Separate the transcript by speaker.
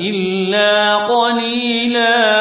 Speaker 1: إلا قليلاً